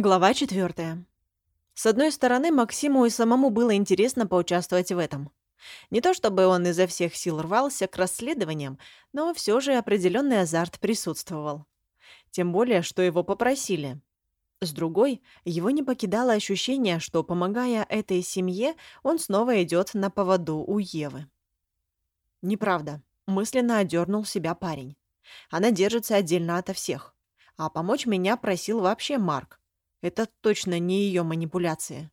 Глава четвертая. С одной стороны, Максиму и самому было интересно поучаствовать в этом. Не то чтобы он изо всех сил рвался к расследованиям, но все же определенный азарт присутствовал. Тем более, что его попросили. С другой, его не покидало ощущение, что, помогая этой семье, он снова идет на поводу у Евы. Неправда. Мысленно одернул себя парень. Она держится отдельно ото всех. А помочь меня просил вообще Марк. Это точно не ее манипуляции.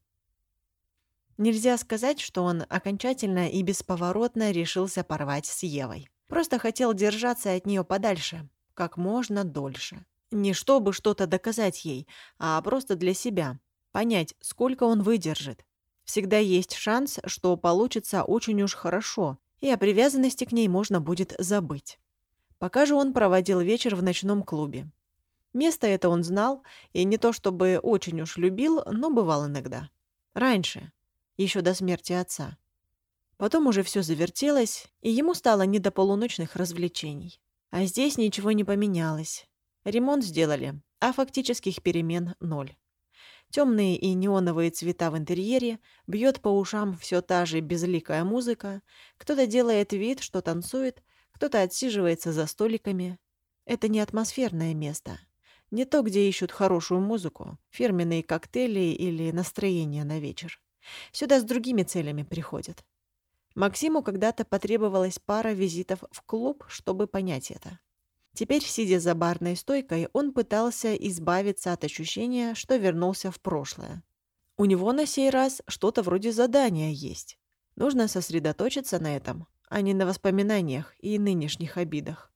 Нельзя сказать, что он окончательно и бесповоротно решился порвать с Евой. Просто хотел держаться от нее подальше, как можно дольше. Не чтобы что-то доказать ей, а просто для себя. Понять, сколько он выдержит. Всегда есть шанс, что получится очень уж хорошо, и о привязанности к ней можно будет забыть. Пока же он проводил вечер в ночном клубе. Место это он знал, и не то чтобы очень уж любил, но бывал иногда. Раньше, еще до смерти отца. Потом уже все завертелось, и ему стало не до полуночных развлечений. А здесь ничего не поменялось. Ремонт сделали, а фактических перемен ноль. Темные и неоновые цвета в интерьере, бьет по ушам все та же безликая музыка, кто-то делает вид, что танцует, кто-то отсиживается за столиками. Это не атмосферное место. Не то, где ищут хорошую музыку, фирменные коктейли или настроение на вечер. Сюда с другими целями приходят. Максиму когда-то потребовалась пара визитов в клуб, чтобы понять это. Теперь, сидя за барной стойкой, он пытался избавиться от ощущения, что вернулся в прошлое. У него на сей раз что-то вроде задания есть. Нужно сосредоточиться на этом, а не на воспоминаниях и нынешних обидах.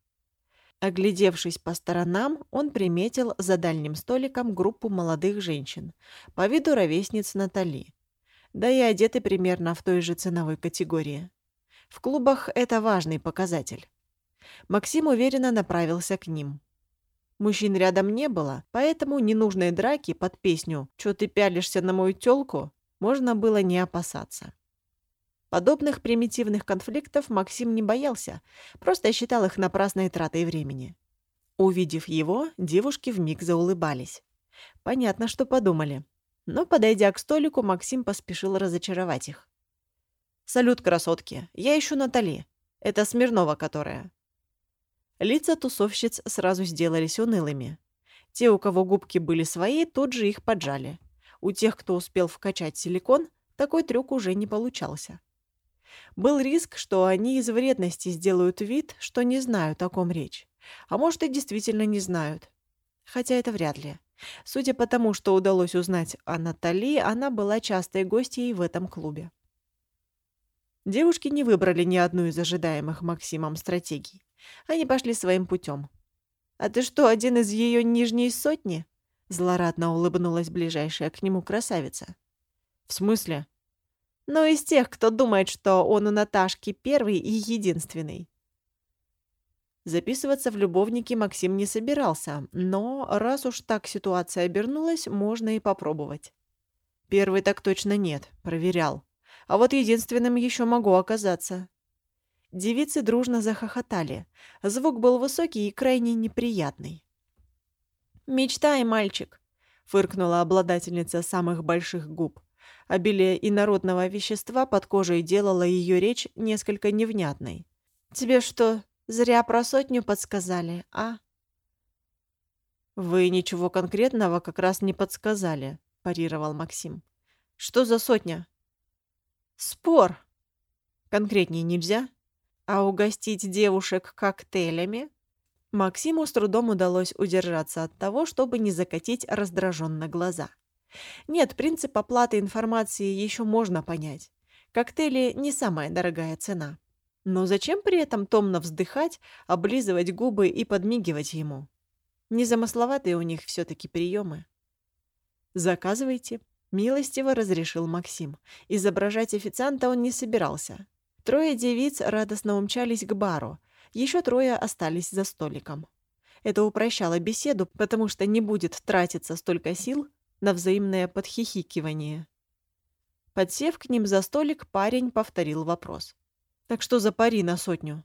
Оглядевшись по сторонам, он приметил за дальним столиком группу молодых женщин, по виду ровесниц Натали. Да и одеты примерно в той же ценовой категории. В клубах это важный показатель. Максим уверенно направился к ним. Мужчин рядом не было, поэтому ненужной драки под песню «Чё ты пялишься на мою тёлку?» можно было не опасаться. Подобных примитивных конфликтов Максим не боялся, просто считал их напрасной тратой времени. Увидев его, девушки вмиг заулыбались. Понятно, что подумали. Но, подойдя к столику, Максим поспешил разочаровать их. «Салют, красотки! Я ищу Натали. Это Смирнова, которая...» Лица тусовщиц сразу сделались унылыми. Те, у кого губки были свои, тут же их поджали. У тех, кто успел вкачать силикон, такой трюк уже не получался. Был риск, что они из вредности сделают вид, что не знают, о ком речь. А может, и действительно не знают. Хотя это вряд ли. Судя по тому, что удалось узнать о Натали, она была частой гостьей в этом клубе. Девушки не выбрали ни одну из ожидаемых Максимом стратегий. Они пошли своим путем. «А ты что, один из ее нижней сотни?» Злорадно улыбнулась ближайшая к нему красавица. «В смысле?» Но из тех, кто думает, что он у Наташки первый и единственный. Записываться в любовники Максим не собирался, но раз уж так ситуация обернулась, можно и попробовать. Первый так точно нет, проверял. А вот единственным еще могу оказаться. Девицы дружно захохотали. Звук был высокий и крайне неприятный. «Мечтай, мальчик!» — фыркнула обладательница самых больших губ. Обилие инородного вещества под кожей делало ее речь несколько невнятной. «Тебе что, зря про сотню подсказали, а?» «Вы ничего конкретного как раз не подсказали», – парировал Максим. «Что за сотня?» «Спор!» «Конкретнее нельзя?» «А угостить девушек коктейлями?» Максиму с трудом удалось удержаться от того, чтобы не закатить раздраженно глаза. Нет, принцип оплаты информации еще можно понять. Коктейли не самая дорогая цена. Но зачем при этом томно вздыхать, облизывать губы и подмигивать ему? Незамысловатые у них все-таки приемы. «Заказывайте», — милостиво разрешил Максим. Изображать официанта он не собирался. Трое девиц радостно умчались к бару, еще трое остались за столиком. Это упрощало беседу, потому что не будет тратиться столько сил на взаимное подхихикивание. Подсев к ним за столик, парень повторил вопрос. «Так что за пари на сотню?»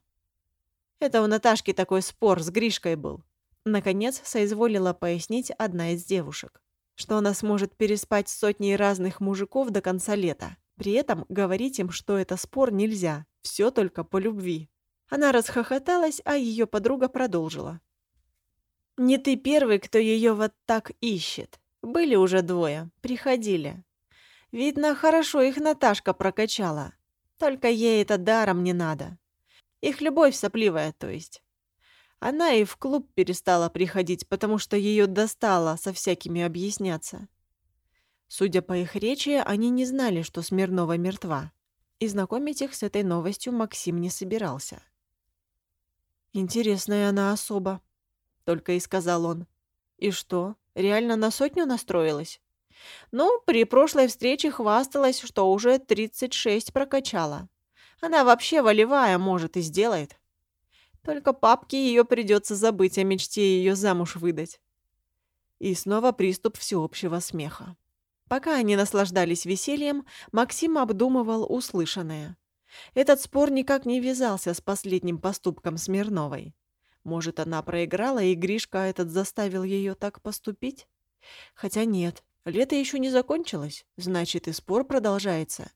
«Это у Наташки такой спор с Гришкой был», наконец соизволила пояснить одна из девушек. что она сможет переспать с сотней разных мужиков до конца лета. При этом говорить им, что это спор, нельзя. Все только по любви. Она расхохоталась, а ее подруга продолжила. «Не ты первый, кто ее вот так ищет. Были уже двое. Приходили. Видно, хорошо их Наташка прокачала. Только ей это даром не надо. Их любовь сопливая, то есть. Она и в клуб перестала приходить, потому что ее достало со всякими объясняться. Судя по их речи, они не знали, что Смирнова мертва. И знакомить их с этой новостью Максим не собирался. «Интересная она особа», — только и сказал он. «И что, реально на сотню настроилась?» «Ну, при прошлой встрече хвасталась, что уже 36 прокачала. Она вообще волевая, может, и сделает. Только папке ее придется забыть о мечте ее замуж выдать». И снова приступ всеобщего смеха. Пока они наслаждались весельем, Максим обдумывал услышанное. Этот спор никак не вязался с последним поступком Смирновой. Может, она проиграла, и Гришка этот заставил ее так поступить? Хотя нет, лето еще не закончилось, значит, и спор продолжается.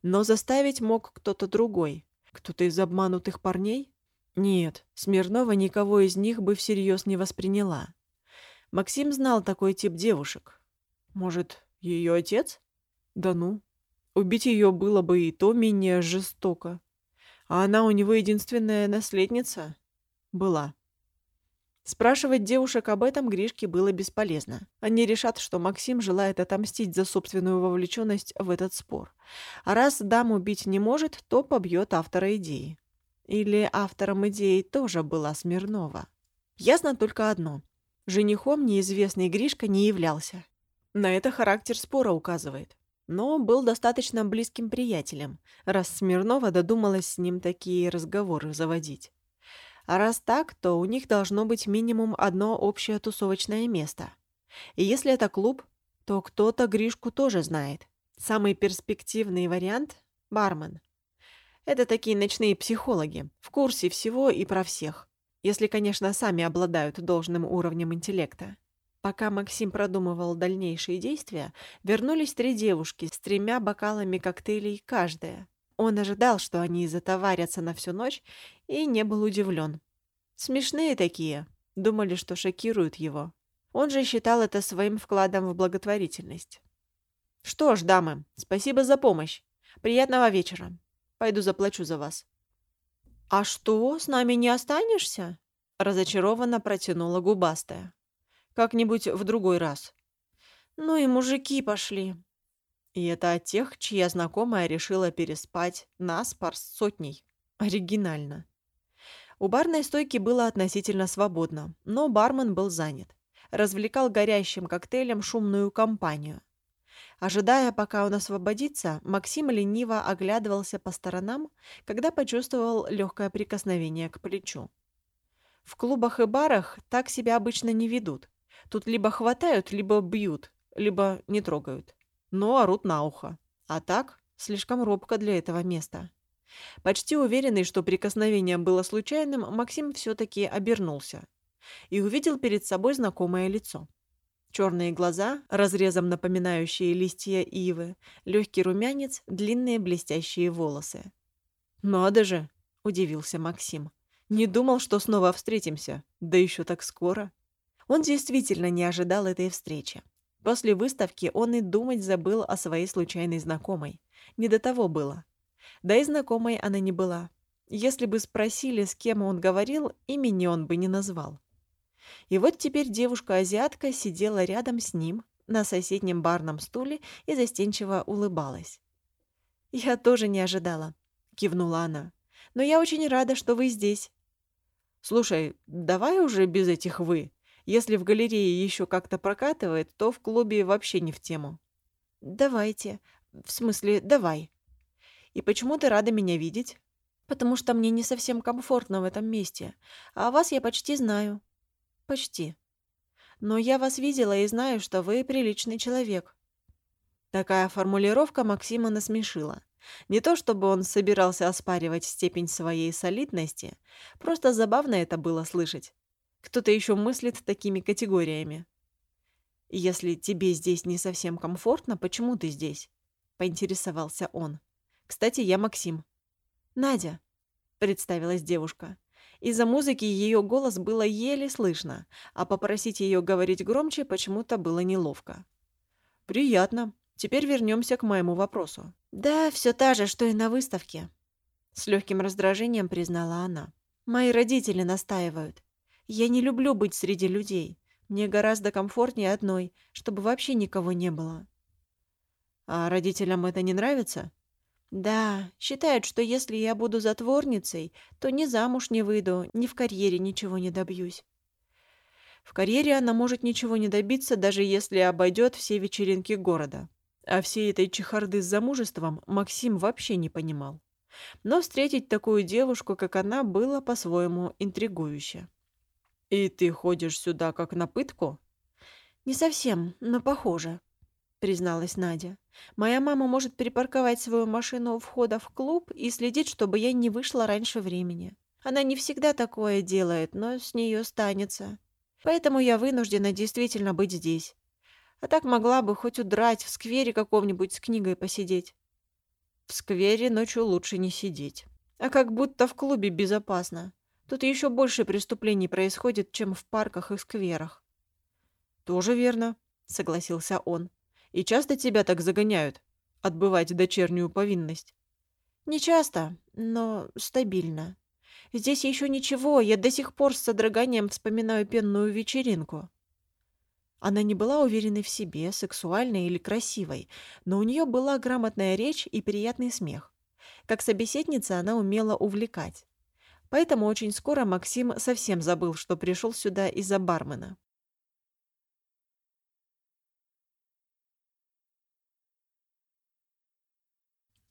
Но заставить мог кто-то другой. Кто-то из обманутых парней? Нет, Смирнова никого из них бы всерьез не восприняла. Максим знал такой тип девушек. Может, ее отец? Да ну, Убить ее было бы и то менее жестоко. А она у него единственная наследница? Была. Спрашивать девушек об этом Гришке было бесполезно. Они решат, что Максим желает отомстить за собственную вовлеченность в этот спор. А раз дам убить не может, то побьет автора идеи. Или автором идеи тоже была Смирнова. Ясно только одно. Женихом неизвестный Гришка не являлся. На это характер спора указывает но был достаточно близким приятелем, раз Смирнова додумалась с ним такие разговоры заводить. А раз так, то у них должно быть минимум одно общее тусовочное место. И если это клуб, то кто-то Гришку тоже знает. Самый перспективный вариант – бармен. Это такие ночные психологи, в курсе всего и про всех. Если, конечно, сами обладают должным уровнем интеллекта. Пока Максим продумывал дальнейшие действия, вернулись три девушки с тремя бокалами коктейлей каждая. Он ожидал, что они затоварятся на всю ночь, и не был удивлен. Смешные такие. Думали, что шокируют его. Он же считал это своим вкладом в благотворительность. «Что ж, дамы, спасибо за помощь. Приятного вечера. Пойду заплачу за вас». «А что, с нами не останешься?» разочарованно протянула губастая. Как-нибудь в другой раз. Ну и мужики пошли. И это от тех, чья знакомая решила переспать нас пар с сотней. Оригинально. У барной стойки было относительно свободно, но бармен был занят. Развлекал горящим коктейлем шумную компанию. Ожидая, пока он освободится, Максим лениво оглядывался по сторонам, когда почувствовал легкое прикосновение к плечу. В клубах и барах так себя обычно не ведут. Тут либо хватают, либо бьют, либо не трогают. Но орут на ухо. А так, слишком робко для этого места. Почти уверенный, что прикосновение было случайным, Максим все-таки обернулся и увидел перед собой знакомое лицо. Черные глаза, разрезом напоминающие листья ивы, легкий румянец, длинные блестящие волосы. «Надо же!» – удивился Максим. «Не думал, что снова встретимся, да еще так скоро». Он действительно не ожидал этой встречи. После выставки он и думать забыл о своей случайной знакомой. Не до того было. Да и знакомой она не была. Если бы спросили, с кем он говорил, имени он бы не назвал. И вот теперь девушка-азиатка сидела рядом с ним на соседнем барном стуле и застенчиво улыбалась. «Я тоже не ожидала», — кивнула она. «Но я очень рада, что вы здесь». «Слушай, давай уже без этих «вы», если в галерее еще как-то прокатывает, то в клубе вообще не в тему. Давайте. В смысле, давай. И почему ты рада меня видеть? Потому что мне не совсем комфортно в этом месте. А вас я почти знаю. Почти. Но я вас видела и знаю, что вы приличный человек. Такая формулировка Максима насмешила. Не то чтобы он собирался оспаривать степень своей солидности, просто забавно это было слышать. Кто-то еще мыслит такими категориями. «Если тебе здесь не совсем комфортно, почему ты здесь?» — поинтересовался он. «Кстати, я Максим». «Надя», — представилась девушка. Из-за музыки ее голос было еле слышно, а попросить ее говорить громче почему-то было неловко. «Приятно. Теперь вернемся к моему вопросу». «Да, все та же, что и на выставке», — с легким раздражением признала она. «Мои родители настаивают. Я не люблю быть среди людей. Мне гораздо комфортнее одной, чтобы вообще никого не было». «А родителям это не нравится?» «Да, считают, что если я буду затворницей, то ни замуж не выйду, ни в карьере ничего не добьюсь». В карьере она может ничего не добиться, даже если обойдет все вечеринки города. А всей этой чехарды с замужеством Максим вообще не понимал. Но встретить такую девушку, как она, было по-своему интригующе. «И ты ходишь сюда как на пытку?» «Не совсем, но похоже», — призналась Надя. «Моя мама может припарковать свою машину у входа в клуб и следить, чтобы я не вышла раньше времени. Она не всегда такое делает, но с нее станется. Поэтому я вынуждена действительно быть здесь. А так могла бы хоть удрать, в сквере каком-нибудь с книгой посидеть». «В сквере ночью лучше не сидеть. А как будто в клубе безопасно. Тут еще больше преступлений происходит, чем в парках и скверах. Тоже верно, согласился он. И часто тебя так загоняют отбывать дочернюю повинность? Не часто, но стабильно. Здесь еще ничего, я до сих пор с содроганием вспоминаю пенную вечеринку. Она не была уверенной в себе, сексуальной или красивой, но у нее была грамотная речь и приятный смех. Как собеседница она умела увлекать. Поэтому очень скоро Максим совсем забыл, что пришел сюда из-за бармена.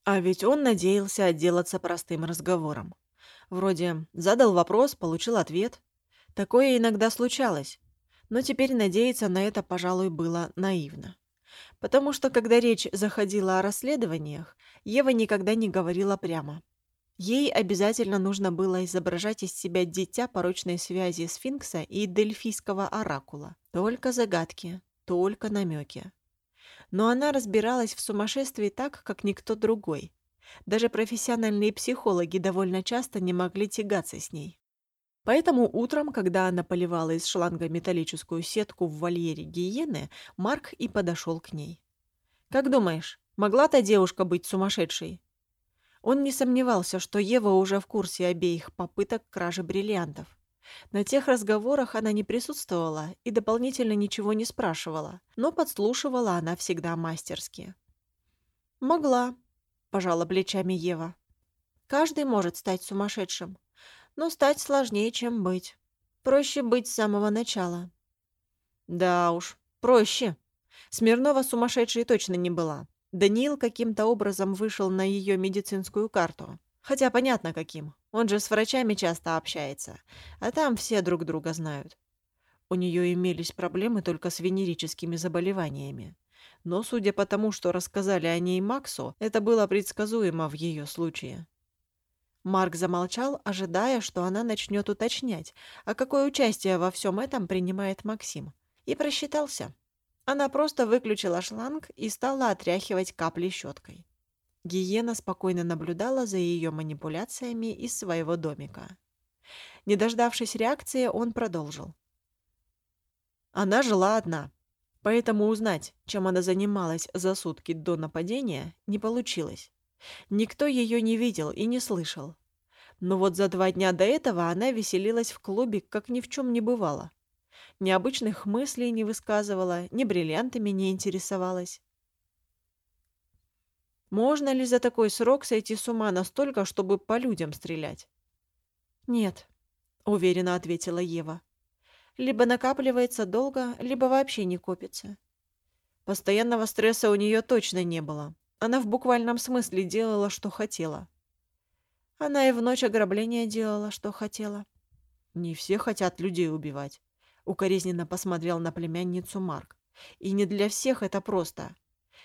А ведь он надеялся отделаться простым разговором. Вроде задал вопрос, получил ответ. Такое иногда случалось. Но теперь надеяться на это, пожалуй, было наивно. Потому что, когда речь заходила о расследованиях, Ева никогда не говорила прямо. Ей обязательно нужно было изображать из себя дитя порочной связи сфинкса и дельфийского оракула. Только загадки, только намеки. Но она разбиралась в сумасшествии так, как никто другой. Даже профессиональные психологи довольно часто не могли тягаться с ней. Поэтому утром, когда она поливала из шланга металлическую сетку в вольере гиены, Марк и подошел к ней. «Как думаешь, могла та девушка быть сумасшедшей?» Он не сомневался, что Ева уже в курсе обеих попыток кражи бриллиантов. На тех разговорах она не присутствовала и дополнительно ничего не спрашивала, но подслушивала она всегда мастерски. «Могла», – пожала плечами Ева. «Каждый может стать сумасшедшим, но стать сложнее, чем быть. Проще быть с самого начала». «Да уж, проще. Смирнова сумасшедшей точно не была. Даниил каким-то образом вышел на ее медицинскую карту. Хотя понятно каким. Он же с врачами часто общается. А там все друг друга знают. У нее имелись проблемы только с венерическими заболеваниями. Но, судя по тому, что рассказали о ней Максу, это было предсказуемо в ее случае. Марк замолчал, ожидая, что она начнет уточнять, а какое участие во всем этом принимает Максим. И просчитался. Она просто выключила шланг и стала отряхивать капли щеткой. Гиена спокойно наблюдала за ее манипуляциями из своего домика. Не дождавшись реакции, он продолжил. Она жила одна, поэтому узнать, чем она занималась за сутки до нападения, не получилось. Никто ее не видел и не слышал. Но вот за два дня до этого она веселилась в клубе, как ни в чем не бывало необычных мыслей не высказывала, ни бриллиантами не интересовалась. Можно ли за такой срок сойти с ума настолько, чтобы по людям стрелять? Нет, уверенно ответила Ева. Либо накапливается долго, либо вообще не копится. Постоянного стресса у нее точно не было. Она в буквальном смысле делала, что хотела. Она и в ночь ограбления делала, что хотела. Не все хотят людей убивать. Укоризненно посмотрел на племянницу Марк. И не для всех это просто.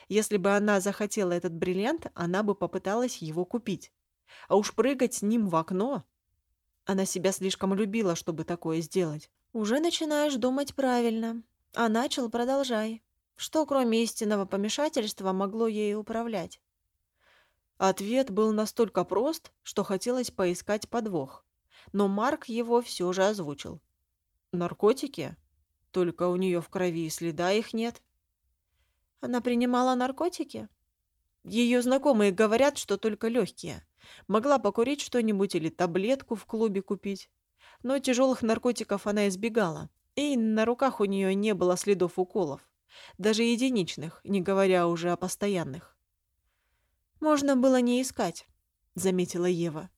Если бы она захотела этот бриллиант, она бы попыталась его купить. А уж прыгать с ним в окно... Она себя слишком любила, чтобы такое сделать. «Уже начинаешь думать правильно», А начал, продолжай. Что, кроме истинного помешательства, могло ей управлять? Ответ был настолько прост, что хотелось поискать подвох. Но Марк его все же озвучил. «Наркотики? Только у нее в крови следа их нет». «Она принимала наркотики?» Ее знакомые говорят, что только легкие. Могла покурить что-нибудь или таблетку в клубе купить. Но тяжелых наркотиков она избегала. И на руках у нее не было следов уколов. Даже единичных, не говоря уже о постоянных. «Можно было не искать», — заметила Ева.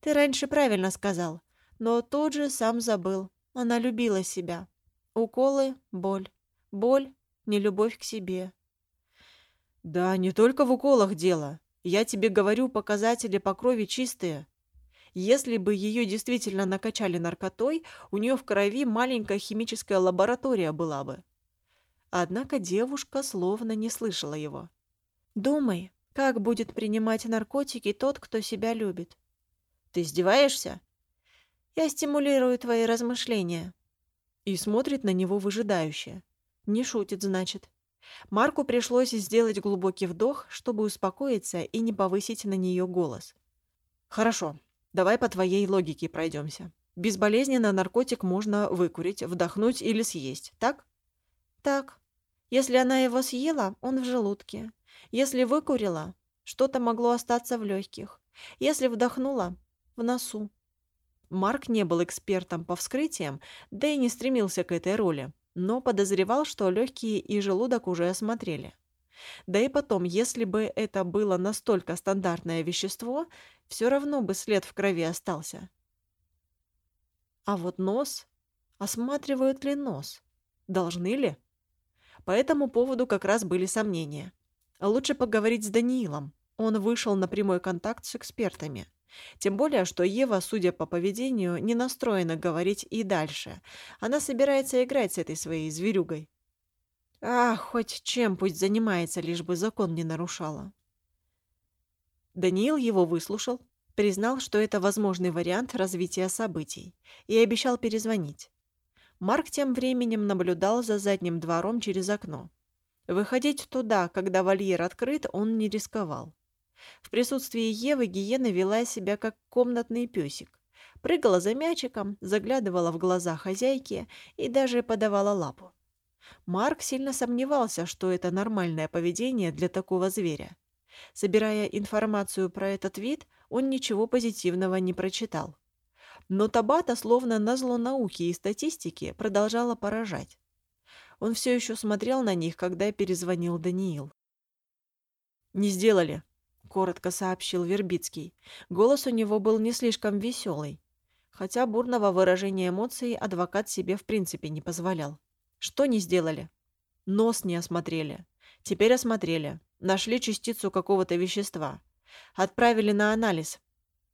«Ты раньше правильно сказал, но тут же сам забыл. Она любила себя. Уколы — боль. Боль — нелюбовь к себе. Да, не только в уколах дело. Я тебе говорю, показатели по крови чистые. Если бы ее действительно накачали наркотой, у нее в крови маленькая химическая лаборатория была бы. Однако девушка словно не слышала его. «Думай, как будет принимать наркотики тот, кто себя любит?» «Ты издеваешься?» «Я стимулирую твои размышления». И смотрит на него выжидающе. Не шутит, значит. Марку пришлось сделать глубокий вдох, чтобы успокоиться и не повысить на нее голос. «Хорошо, давай по твоей логике пройдемся. Безболезненно наркотик можно выкурить, вдохнуть или съесть, так?» «Так. Если она его съела, он в желудке. Если выкурила, что-то могло остаться в легких. Если вдохнула, в носу». Марк не был экспертом по вскрытиям, да и не стремился к этой роли но подозревал, что легкие и желудок уже осмотрели. Да и потом, если бы это было настолько стандартное вещество, все равно бы след в крови остался. А вот нос... Осматривают ли нос? Должны ли? По этому поводу как раз были сомнения. Лучше поговорить с Даниилом. Он вышел на прямой контакт с экспертами. Тем более, что Ева, судя по поведению, не настроена говорить и дальше. Она собирается играть с этой своей зверюгой. А, хоть чем пусть занимается, лишь бы закон не нарушала. Даниил его выслушал, признал, что это возможный вариант развития событий, и обещал перезвонить. Марк тем временем наблюдал за задним двором через окно. Выходить туда, когда вольер открыт, он не рисковал. В присутствии Евы гиена вела себя как комнатный песик. Прыгала за мячиком, заглядывала в глаза хозяйки и даже подавала лапу. Марк сильно сомневался, что это нормальное поведение для такого зверя. Собирая информацию про этот вид, он ничего позитивного не прочитал. Но Табата, словно назло науки и статистики, продолжала поражать. Он все еще смотрел на них, когда перезвонил Даниил. «Не сделали», коротко сообщил Вербицкий. Голос у него был не слишком веселый. Хотя бурного выражения эмоций адвокат себе в принципе не позволял. Что не сделали? Нос не осмотрели. Теперь осмотрели. Нашли частицу какого-то вещества. Отправили на анализ.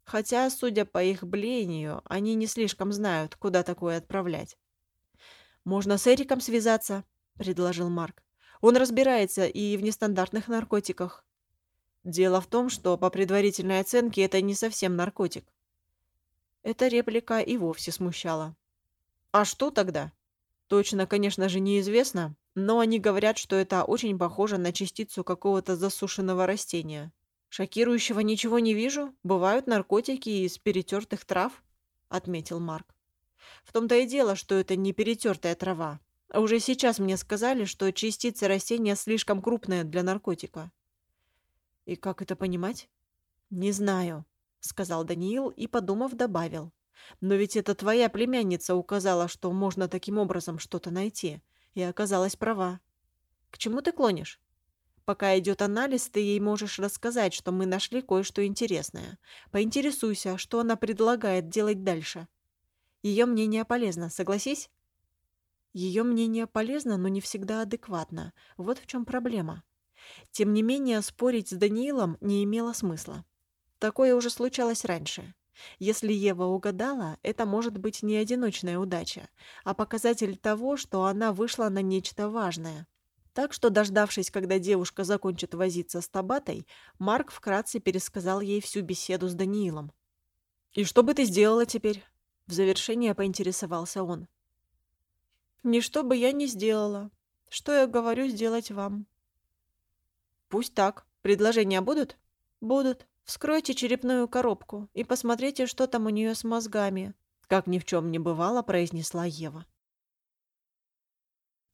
Хотя, судя по их блению, они не слишком знают, куда такое отправлять. «Можно с Эриком связаться», — предложил Марк. «Он разбирается и в нестандартных наркотиках. Дело в том, что по предварительной оценке это не совсем наркотик. Эта реплика и вовсе смущала. А что тогда? Точно, конечно же, неизвестно, но они говорят, что это очень похоже на частицу какого-то засушенного растения. Шокирующего ничего не вижу. Бывают наркотики из перетертых трав, отметил Марк. В том-то и дело, что это не перетертая трава. Уже сейчас мне сказали, что частица растения слишком крупная для наркотика. «И как это понимать?» «Не знаю», — сказал Даниил и, подумав, добавил. «Но ведь это твоя племянница указала, что можно таким образом что-то найти, и оказалась права. К чему ты клонишь?» Пока идет анализ, ты ей можешь рассказать, что мы нашли кое-что интересное. Поинтересуйся, что она предлагает делать дальше. Ее мнение полезно, согласись? Ее мнение полезно, но не всегда адекватно. Вот в чем проблема. Тем не менее, спорить с Даниилом не имело смысла. Такое уже случалось раньше. Если Ева угадала, это может быть не одиночная удача, а показатель того, что она вышла на нечто важное. Так что, дождавшись, когда девушка закончит возиться с Табатой, Марк вкратце пересказал ей всю беседу с Даниилом. «И что бы ты сделала теперь?» В завершение поинтересовался он. Ничто бы я не сделала. Что я говорю сделать вам? Пусть так. Предложения будут? Будут. Вскройте черепную коробку и посмотрите, что там у нее с мозгами. Как ни в чем не бывало, произнесла Ева.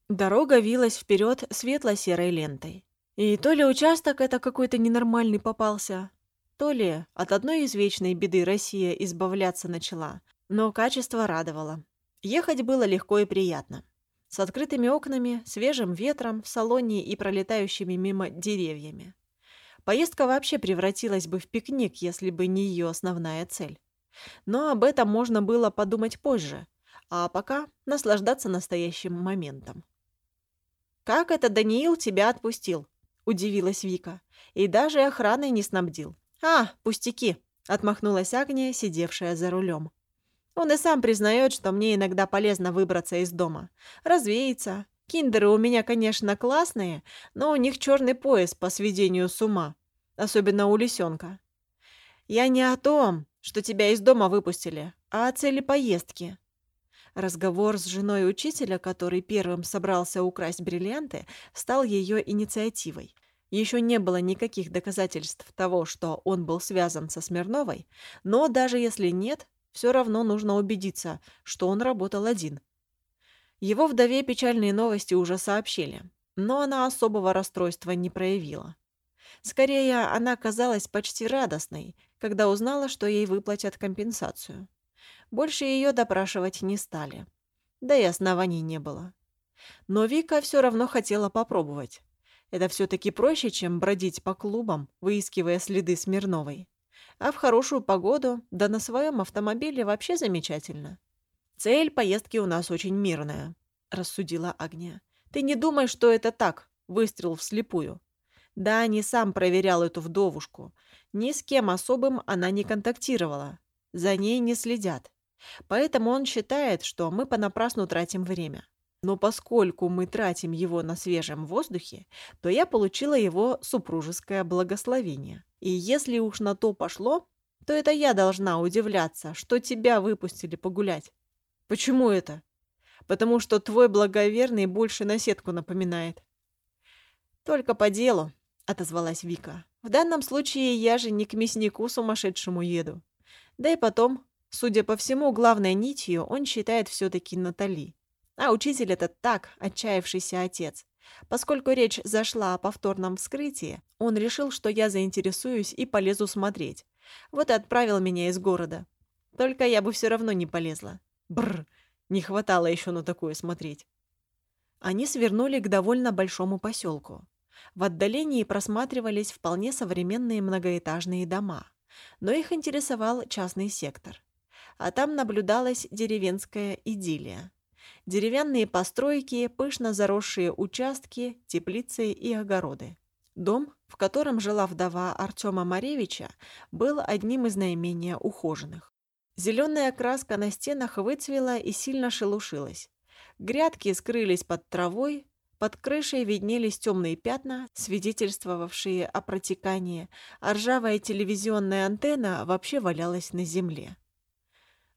Дорога вилась вперед светло-серой лентой. И то ли участок это какой-то ненормальный попался, то ли от одной извечной беды Россия избавляться начала, но качество радовало. Ехать было легко и приятно. С открытыми окнами, свежим ветром в салоне и пролетающими мимо деревьями. Поездка вообще превратилась бы в пикник, если бы не ее основная цель. Но об этом можно было подумать позже, а пока наслаждаться настоящим моментом. «Как это Даниил тебя отпустил?» – удивилась Вика. «И даже охраной не снабдил». «А, пустяки!» – отмахнулась Агния, сидевшая за рулем. Он и сам признает, что мне иногда полезно выбраться из дома. Развеяться. Киндеры у меня, конечно, классные, но у них черный пояс по сведению с ума. Особенно у лисенка. Я не о том, что тебя из дома выпустили, а о цели поездки. Разговор с женой учителя, который первым собрался украсть бриллианты, стал ее инициативой. Еще не было никаких доказательств того, что он был связан со Смирновой, но даже если нет, все равно нужно убедиться, что он работал один. Его вдове печальные новости уже сообщили, но она особого расстройства не проявила. Скорее, она казалась почти радостной, когда узнала, что ей выплатят компенсацию. Больше ее допрашивать не стали. Да и оснований не было. Но Вика все равно хотела попробовать. Это все-таки проще, чем бродить по клубам, выискивая следы Смирновой. А в хорошую погоду, да на своем автомобиле вообще замечательно. Цель поездки у нас очень мирная, рассудила Агния. Ты не думай, что это так, выстрел вслепую. Да, не сам проверял эту вдовушку. Ни с кем особым она не контактировала. За ней не следят. Поэтому он считает, что мы понапрасну тратим время. Но поскольку мы тратим его на свежем воздухе, то я получила его супружеское благословение. И если уж на то пошло, то это я должна удивляться, что тебя выпустили погулять. Почему это? Потому что твой благоверный больше на сетку напоминает. Только по делу, отозвалась Вика. В данном случае я же не к мяснику сумасшедшему еду. Да и потом, судя по всему, главной нитью он считает все-таки Натали. А учитель это так, отчаявшийся отец. Поскольку речь зашла о повторном вскрытии, он решил, что я заинтересуюсь и полезу смотреть. Вот и отправил меня из города. Только я бы все равно не полезла. Бррр, не хватало еще на такое смотреть. Они свернули к довольно большому поселку. В отдалении просматривались вполне современные многоэтажные дома, но их интересовал частный сектор. А там наблюдалась деревенская идиллия. Деревянные постройки, пышно заросшие участки, теплицы и огороды. Дом, в котором жила вдова Артема Маревича, был одним из наименее ухоженных. Зеленая краска на стенах выцвела и сильно шелушилась. Грядки скрылись под травой, под крышей виднелись темные пятна, свидетельствовавшие о протекании, а ржавая телевизионная антенна вообще валялась на земле.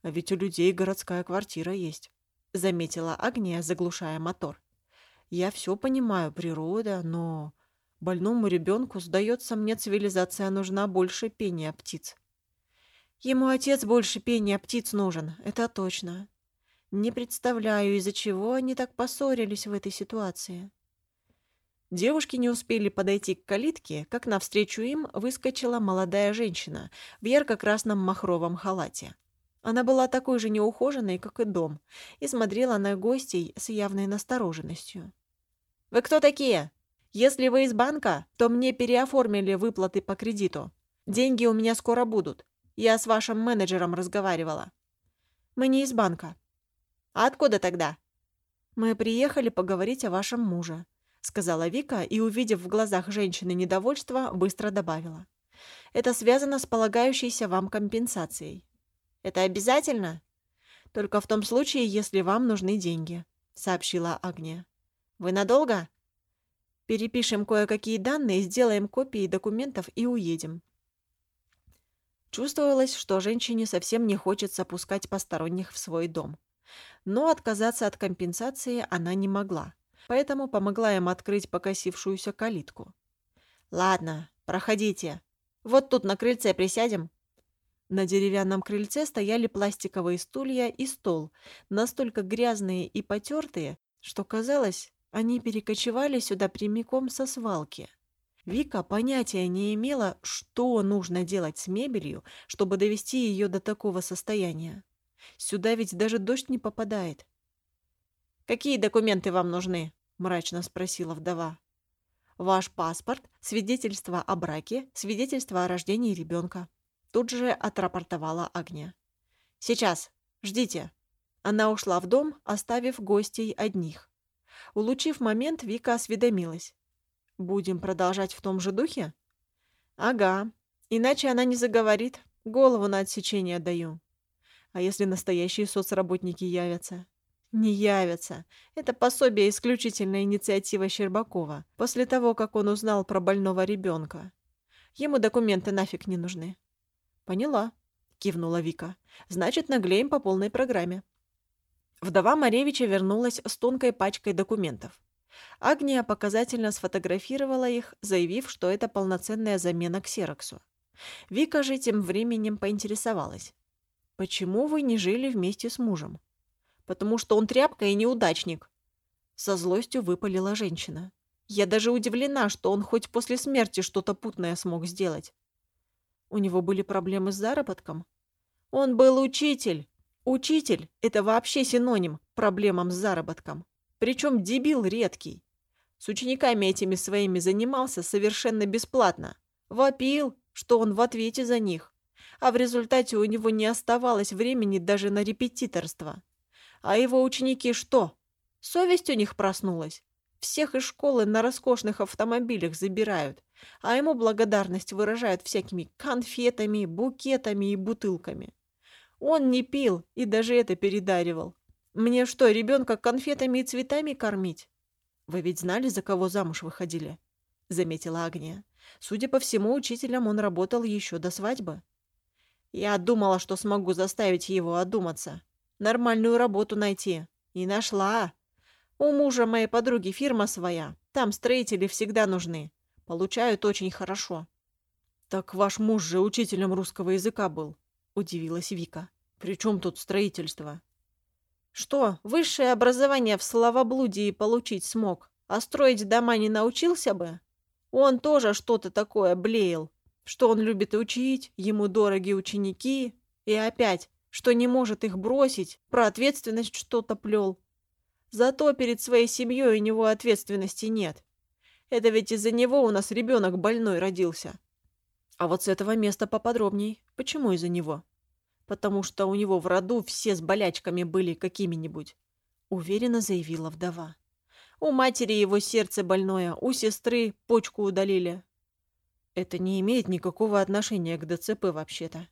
А ведь у людей городская квартира есть заметила Агния, заглушая мотор. Я все понимаю, природа, но больному ребенку, сдается мне, цивилизация нужна больше пения птиц. Ему отец больше пения птиц нужен, это точно. Не представляю, из-за чего они так поссорились в этой ситуации. Девушки не успели подойти к калитке, как навстречу им выскочила молодая женщина в ярко-красном махровом халате. Она была такой же неухоженной, как и дом, и смотрела на гостей с явной настороженностью. «Вы кто такие? Если вы из банка, то мне переоформили выплаты по кредиту. Деньги у меня скоро будут. Я с вашим менеджером разговаривала». «Мы не из банка». «А откуда тогда?» «Мы приехали поговорить о вашем муже», — сказала Вика и, увидев в глазах женщины недовольство, быстро добавила. «Это связано с полагающейся вам компенсацией. Это обязательно? Только в том случае, если вам нужны деньги, сообщила Агния. Вы надолго? Перепишем кое-какие данные, сделаем копии документов и уедем. Чувствовалось, что женщине совсем не хочется пускать посторонних в свой дом. Но отказаться от компенсации она не могла, поэтому помогла им открыть покосившуюся калитку. «Ладно, проходите. Вот тут на крыльце присядем». На деревянном крыльце стояли пластиковые стулья и стол, настолько грязные и потертые, что казалось, они перекочевали сюда прямиком со свалки. Вика понятия не имела, что нужно делать с мебелью, чтобы довести ее до такого состояния. Сюда ведь даже дождь не попадает. «Какие документы вам нужны?» – мрачно спросила вдова. «Ваш паспорт, свидетельство о браке, свидетельство о рождении ребенка», – тут же отрапортовала Агния. «Сейчас. Ждите». Она ушла в дом, оставив гостей одних. Улучив момент, Вика осведомилась. Будем продолжать в том же духе? Ага. Иначе она не заговорит. Голову на отсечение даю. А если настоящие соцработники явятся? Не явятся. Это пособие исключительная инициатива Щербакова, после того, как он узнал про больного ребенка. Ему документы нафиг не нужны. Поняла, кивнула Вика. Значит, наглеем по полной программе. Вдова Маревича вернулась с тонкой пачкой документов. Агния показательно сфотографировала их, заявив, что это полноценная замена ксероксу. Вика же тем временем поинтересовалась. «Почему вы не жили вместе с мужем?» «Потому что он тряпка и неудачник», — со злостью выпалила женщина. «Я даже удивлена, что он хоть после смерти что-то путное смог сделать». У него были проблемы с заработком? Он был учитель. Учитель – это вообще синоним проблемам с заработком. Причем дебил редкий. С учениками этими своими занимался совершенно бесплатно. Вопил, что он в ответе за них. А в результате у него не оставалось времени даже на репетиторство. А его ученики что? Совесть у них проснулась. Всех из школы на роскошных автомобилях забирают, а ему благодарность выражают всякими конфетами, букетами и бутылками. Он не пил и даже это передаривал. Мне что, ребенка конфетами и цветами кормить? Вы ведь знали, за кого замуж выходили? Заметила Агния. Судя по всему, учителем он работал еще до свадьбы. Я думала, что смогу заставить его одуматься. Нормальную работу найти. И нашла. У мужа моей подруги фирма своя. Там строители всегда нужны. Получают очень хорошо. Так ваш муж же учителем русского языка был, удивилась Вика. При чем тут строительство? Что, высшее образование в словоблудии получить смог, а строить дома не научился бы? Он тоже что-то такое блеял, что он любит учить, ему дороги ученики, и опять, что не может их бросить, про ответственность что-то плел. Зато перед своей семьей у него ответственности нет. Это ведь из-за него у нас ребенок больной родился. А вот с этого места поподробней. Почему из-за него? потому что у него в роду все с болячками были какими-нибудь», — уверенно заявила вдова. «У матери его сердце больное, у сестры почку удалили». «Это не имеет никакого отношения к ДЦП вообще-то.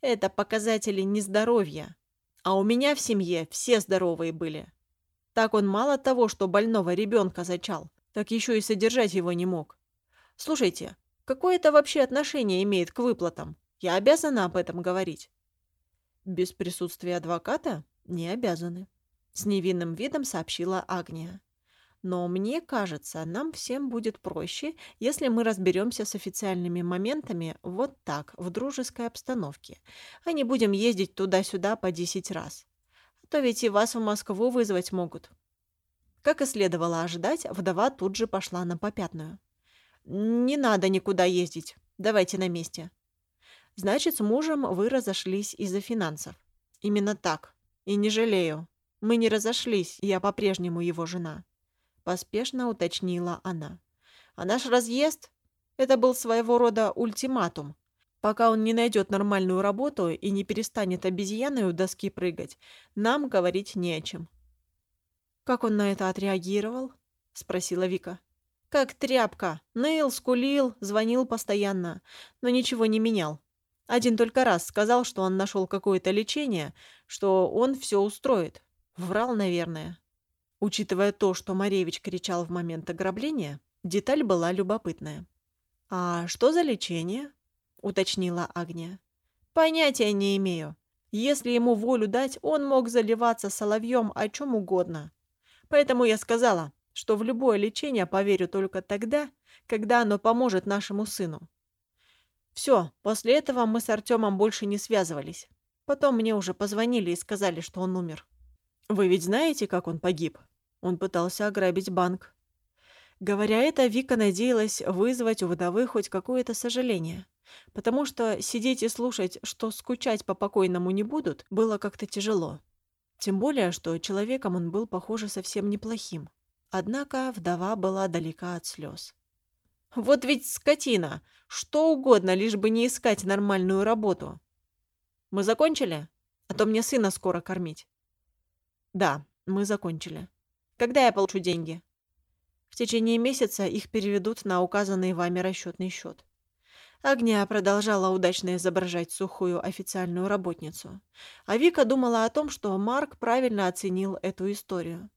Это показатели нездоровья. А у меня в семье все здоровые были. Так он мало того, что больного ребенка зачал, так еще и содержать его не мог. Слушайте, какое это вообще отношение имеет к выплатам? Я обязана об этом говорить. Без присутствия адвоката не обязаны, с невинным видом сообщила Агния. Но мне кажется, нам всем будет проще, если мы разберемся с официальными моментами вот так, в дружеской обстановке, а не будем ездить туда-сюда по десять раз. А то ведь и вас в Москву вызвать могут. Как и следовало ожидать, вдова тут же пошла на попятную. «Не надо никуда ездить. Давайте на месте. Значит, с мужем вы разошлись из-за финансов. Именно так. И не жалею. Мы не разошлись, я по-прежнему его жена. Поспешно уточнила она. А наш разъезд – это был своего рода ультиматум. Пока он не найдет нормальную работу и не перестанет обезьяной у доски прыгать, нам говорить не о чем. «Как он на это отреагировал?» – спросила Вика. «Как тряпка. Ныл, скулил, звонил постоянно, но ничего не менял. Один только раз сказал, что он нашел какое-то лечение, что он все устроит. Врал, наверное. Учитывая то, что Маревич кричал в момент ограбления, деталь была любопытная. «А что за лечение?» — уточнила Агния. «Понятия не имею. Если ему волю дать, он мог заливаться соловьем о чем угодно. Поэтому я сказала, что в любое лечение поверю только тогда, когда оно поможет нашему сыну. Все, после этого мы с Артемом больше не связывались. Потом мне уже позвонили и сказали, что он умер. Вы ведь знаете, как он погиб? Он пытался ограбить банк. Говоря это, Вика надеялась вызвать у вдовы хоть какое-то сожаление. Потому что сидеть и слушать, что скучать по покойному не будут, было как-то тяжело. Тем более, что человеком он был, похоже, совсем неплохим. Однако вдова была далека от слез. «Вот ведь скотина! Что угодно, лишь бы не искать нормальную работу!» «Мы закончили? А то мне сына скоро кормить». «Да, мы закончили. Когда я получу деньги?» В течение месяца их переведут на указанный вами расчетный счет. Агния продолжала удачно изображать сухую официальную работницу. А Вика думала о том, что Марк правильно оценил эту историю.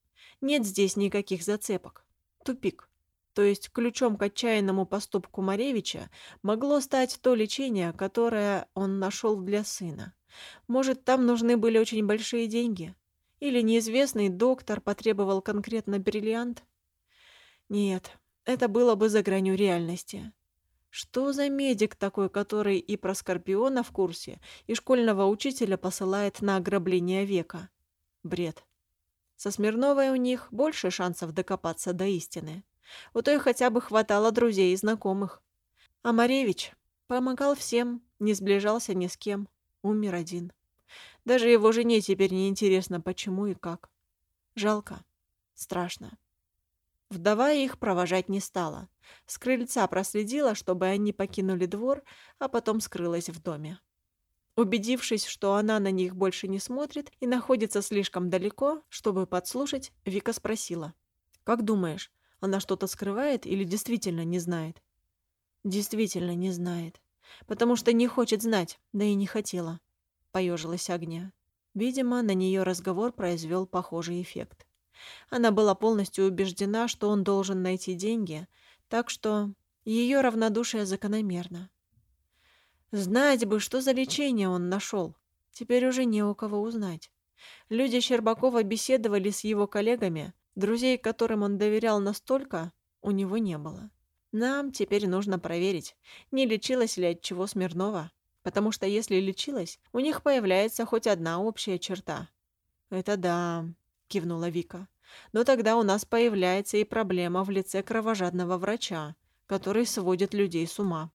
Нет здесь никаких зацепок. Тупик. То есть ключом к отчаянному поступку Маревича могло стать то лечение, которое он нашел для сына. Может, там нужны были очень большие деньги? Или неизвестный доктор потребовал конкретно бриллиант? Нет, это было бы за гранью реальности. Что за медик такой, который и про Скорпиона в курсе, и школьного учителя посылает на ограбление века? Бред. Со Смирновой у них больше шансов докопаться до истины. У той хотя бы хватало друзей и знакомых. А Маревич помогал всем, не сближался ни с кем, умер один. Даже его жене теперь не интересно, почему и как. Жалко. Страшно. Вдова их провожать не стала. С крыльца проследила, чтобы они покинули двор, а потом скрылась в доме. Убедившись, что она на них больше не смотрит и находится слишком далеко, чтобы подслушать, Вика спросила. «Как думаешь, она что-то скрывает или действительно не знает?» «Действительно не знает. Потому что не хочет знать, да и не хотела», — поежилась Огня. Видимо, на нее разговор произвел похожий эффект. Она была полностью убеждена, что он должен найти деньги, так что ее равнодушие закономерно. Знать бы, что за лечение он нашел. Теперь уже не у кого узнать. Люди Щербакова беседовали с его коллегами, друзей, которым он доверял настолько, у него не было. Нам теперь нужно проверить, не лечилась ли от чего Смирнова, потому что если лечилась, у них появляется хоть одна общая черта. «Это да», — кивнула Вика. Но тогда у нас появляется и проблема в лице кровожадного врача, который сводит людей с ума.